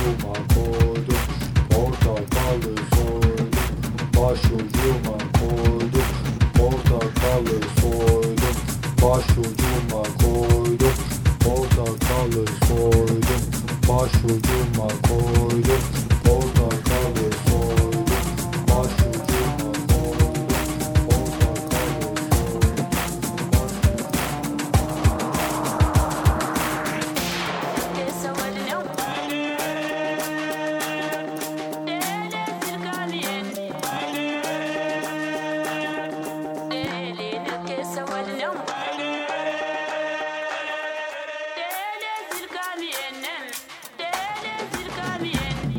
Başucuma koydum Portakalı soydum Başucuma koydum Portakalı soydum Başucuma koydum Portakalı soydum Başucuma koydum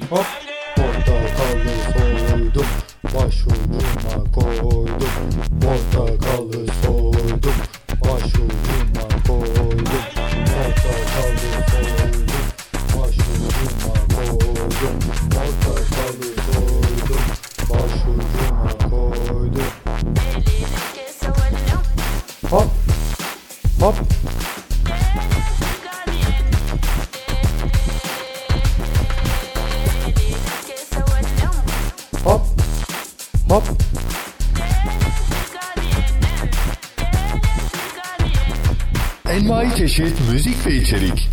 Hop. Portakalı soydum Başucuma koydum Portakalı Envai çeşit müzik ve içerik.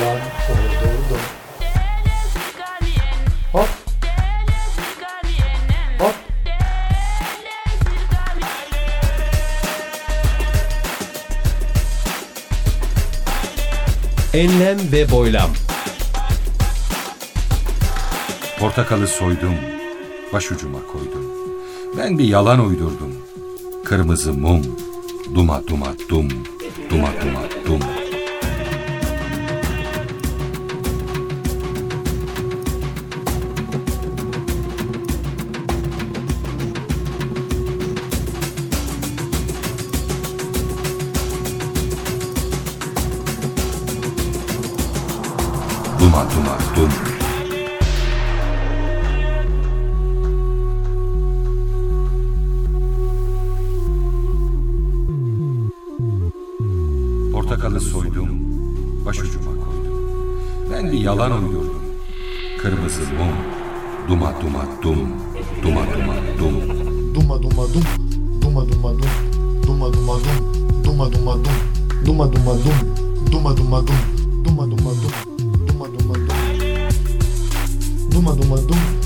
Yalan uydurdum Hop Hop Enlem ve boylam. Portakalı soydum, başucuma koydum. Ben bir yalan uydurdum. Kırmızı mum, duma duma dum, duma duma dum. Duma duma dum. Portakalı soydum, başucuma koydum. Ben bir yalan uydurdum. Kırmızı mum, duma duma dum, duma duma dum. Duma duma dum Duma duma dum Duma duma dum Duma duma dum Duma duma dum Duma duma dum Duma duma do Mandum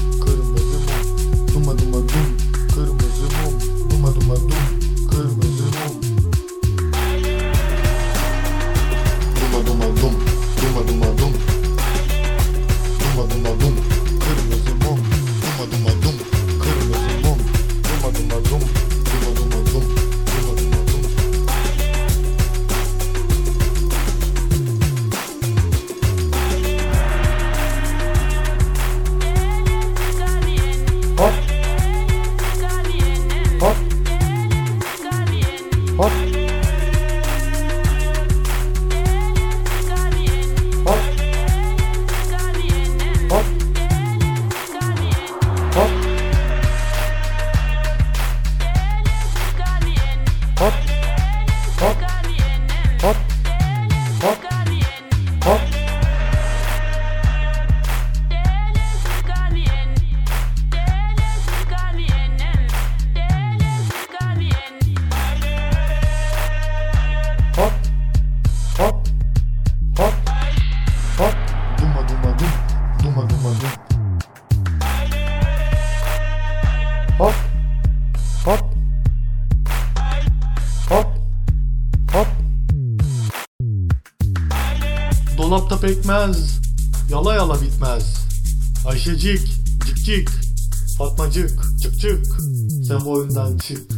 Hop. Hop. Hop. Hop. Dolapta pekmez. Yala yala bitmez. Ayşecik. Cikcik. Fatmacık. Cıkcık. Sen bu oyundan çık.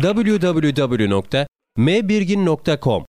www.mbirgin.com